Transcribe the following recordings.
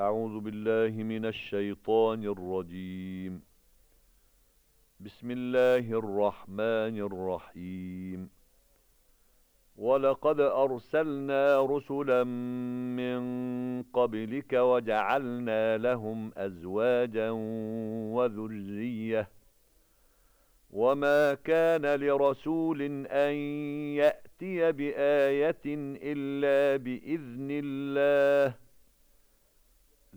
أعوذ بالله من الشيطان الرجيم. بسم الله الرحمن الرحيم. وَلَقَدْ أَرْسَلْنَا رُسُلًا مِّن قَبْلِكَ وَجَعَلْنَا لَهُمْ أَزْوَاجًا وَذُرِّيَّةً. وَمَا كَانَ لِرَسُولٍ أَن يَأْتِيَ بِآيَةٍ إِلَّا بِإِذْنِ اللَّهِ.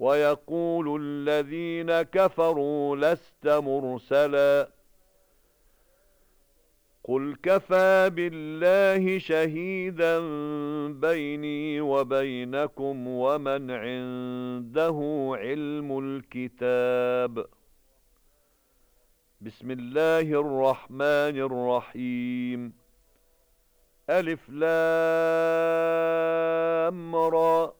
وَيَقُولُ الَّذِينَ كَفَرُوا لَسْتَ مُرْسَلًا. قُلْ كَفَى بِاللَّهِ شَهِيدًا بَيْنِي وَبَيْنَكُمْ وَمَنْ عِندَهُ عِلْمُ الْكِتَابِ. بسم الله الرحمن الرحيم. ألف لام را.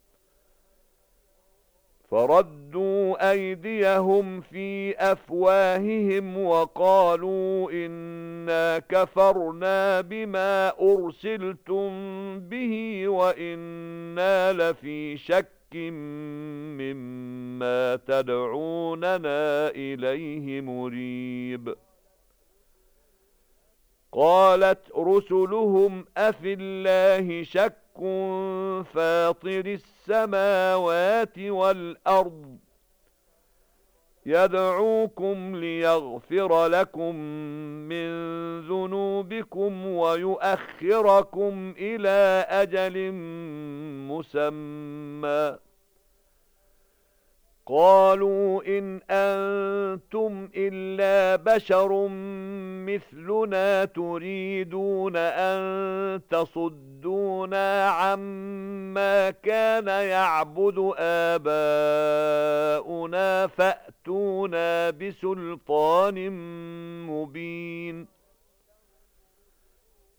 فردوا أيديهم في أفواههم وقالوا إنا كفرنا بما أرسلتم به وإنا لفي شك مما تدعوننا إليه مريب. قالت رسلهم أفي الله شك فاطر السماوات والأرض يدعوكم ليغفر لكم من ذنوبكم ويؤخركم إلى أجل مسمى قالوا إن أنتم إلا بشر مثلنا تريدون أن تصدونا عما كان يعبد آباؤنا فأتونا بسلطان مبين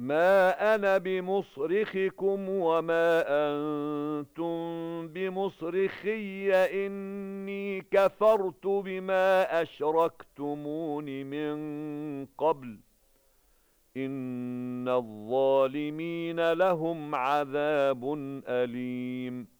ما أنا بمصرخكم وما أنتم بمصرخي إني كفرت بما أشركتمون من قبل إن الظالمين لهم عذاب أليم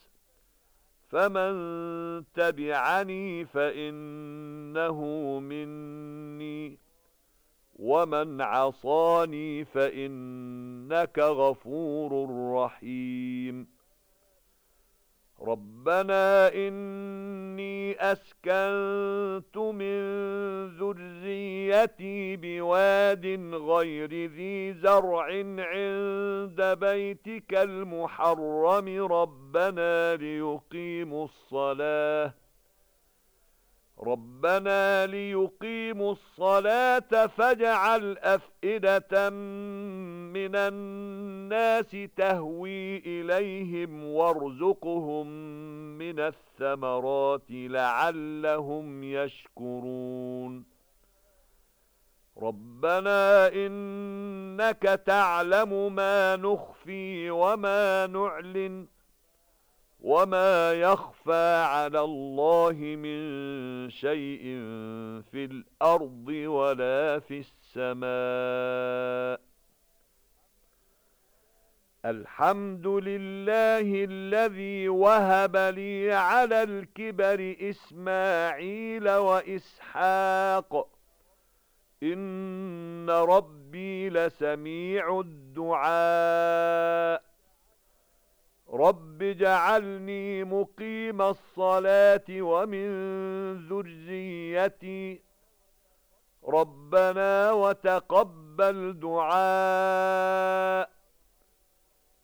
فَمَن تَبِعَنِي فَإِنَّهُ مِنِّي وَمَنْ عَصَانِي فَإِنَّكَ غَفُورٌ رَّحِيمٌ. رَبَّنَا إِنِّي أَسْكَنتُ مِن ذُرِّيَّتِي بِوَادٍ غَيْرِ ذِي زَرْعٍ عِندَ بَيْتِكَ الْمُحَرَّمِ رَبَّنَا لِيُقِيمُوا الصَّلَاةَ رَبَّنَا لِيُقِيمُوا الصَّلَاةَ فَاجْعَلْ أَفْئِدَةً مِنَ النَّاسِ تَهْوِي إِلَيْهِمْ وَارْزُقْهُم مِّنَ الثَّمَرَاتِ لَعَلَّهُمْ يَشْكُرُونَ. رَبَّنَا إِنَّكَ تَعْلَمُ مَا نُخْفِي وَمَا نُعْلِنُ وَمَا يَخْفَى عَلَى اللَّهِ مِنْ شَيْءٍ فِي الْأَرْضِ وَلَا فِي السَّمَاءِ. الْحَمْدُ لِلَّهِ الَّذِي وَهَبَ لِي عَلَى الْكِبَرِ إِسْمَاعِيلَ وَإِسْحَاقَ. إِنَّ رَبِّي لَسَمِيعُ الدُّعَاءِ. رَبِّ اجْعَلْنِي مُقِيمَ الصَّلَاةِ وَمِن ذُرِّيَّتِي. رَبَّنَا وَتَقَبَّلْ دُعَاءِ.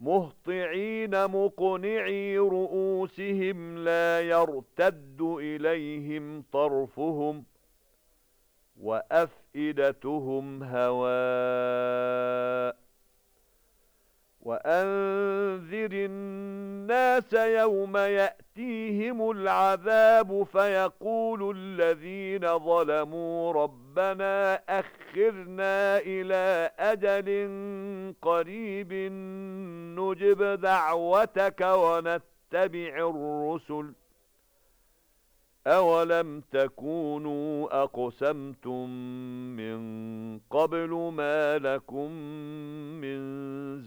مُهْطِعِينَ مُقْنِعِي رُؤُوسِهِمْ لَا يَرْتَدُّ إِلَيْهِمْ طَرْفُهُمْ وَأَفْئِدَتُهُمْ هَوَاءٌ. وَأَنذِرِ النَّاسَ يَوْمَ يَأْتِيهِمُ الْعَذَابُ فَيَقُولُ الَّذِينَ ظَلَمُوا رَبَّنَا أَخِّرْنَا إِلَى أَجَلٍ قَرِيبٍ نُجِبْ دَعْوَتَكَ وَنَتَّبِعِ الرُّسُلَ أَوَلَمْ تَكُونُوا أَقْسَمْتُمْ مِنْ قَبْلُ مَا لَكُمْ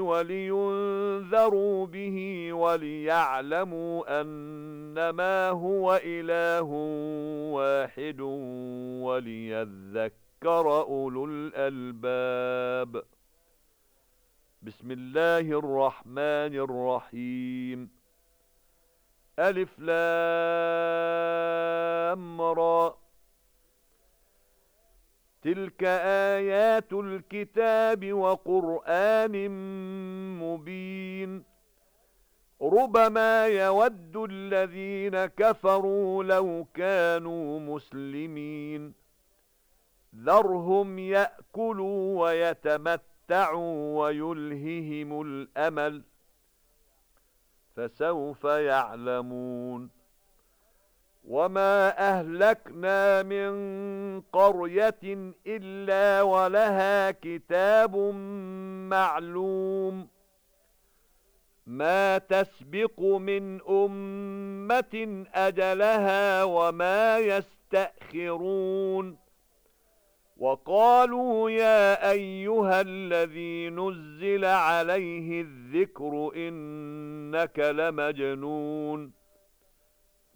وَلِيُنذَرُوا بِهِ وَلِيَعْلَمُوا أَنَّمَا هُوَ إِلَٰهٌ وَاحِدٌ وَلِيَذَّكَّرَ أُولُو الْأَلْبَابِ. بسم الله الرحمن الرحيم. ألف لام را. تِلْكَ آيَاتُ الْكِتَابِ وَقُرْآنٍ مُبِينٍ رُبَمَا يَوَدُّ الَّذِينَ كَفَرُوا لَوْ كَانُوا مُسْلِمِينَ ذَرْهُمْ يَأْكُلُوا وَيَتَمَتَّعُوا وَيُلْهِهِمُ الْأَمَلُ فَسَوْفَ يَعْلَمُونَ وَمَا أَهْلَكْنَا مِنْ قَرْيَةٍ إِلَّا وَلَهَا كِتَابٌ مَعْلُومٌ مَا تَسْبِقُ مِنْ أُمَّةٍ أَجَلَهَا وَمَا يَسْتَأْخِرُونَ وَقَالُوا يَا أَيُّهَا الَّذِي نُزِّلَ عَلَيْهِ الذِّكْرُ إِنَّكَ لَمَجْنُونٌ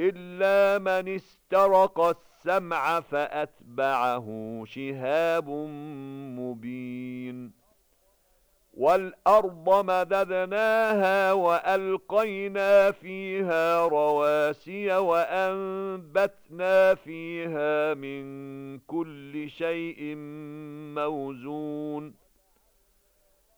إِلَّا مَنِ اسْتَرَقَ السَّمْعَ فَأَتْبَعَهُ شِهَابٌ مُبِينٌ. وَالْأَرْضَ مَدَدْنَاهَا وَأَلْقَيْنَا فِيهَا رَوَاسِيَ وَأَنبَتْنَا فِيهَا مِن كُلِّ شَيْءٍ مَّوْزُونٍ.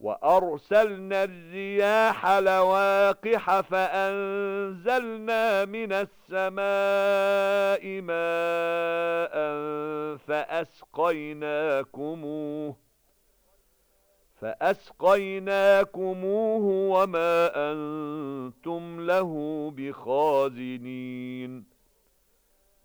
وَأَرْسَلْنَا الرِّيَاحَ لَوَاقِحَ فَأَنزَلْنَا مِنَ السَّمَاءِ مَاءً فَأَسْقَيْنَاكُمُوهُ فأسقيناكموه وما أنتم له بخازنين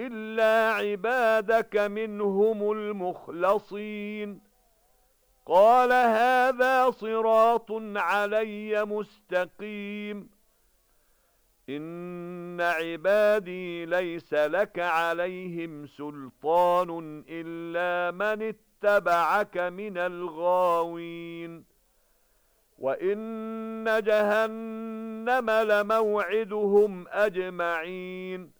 إِلَّا عِبَادَكَ مِنْهُمُ الْمُخْلَصِينَ. قَالَ هَذَا صِرَاطٌ عَلَيَّ مُسْتَقِيمٌ. إِنَّ عِبَادِي لَيْسَ لَكَ عَلَيْهِمْ سُلْطَانٌ إِلَّا مَنِ اتَّبَعَكَ مِنَ الْغَاوِينَ. وَإِنَّ جَهَنَّمَ لَمَوْعِدُهُمْ أَجْمَعِينَ.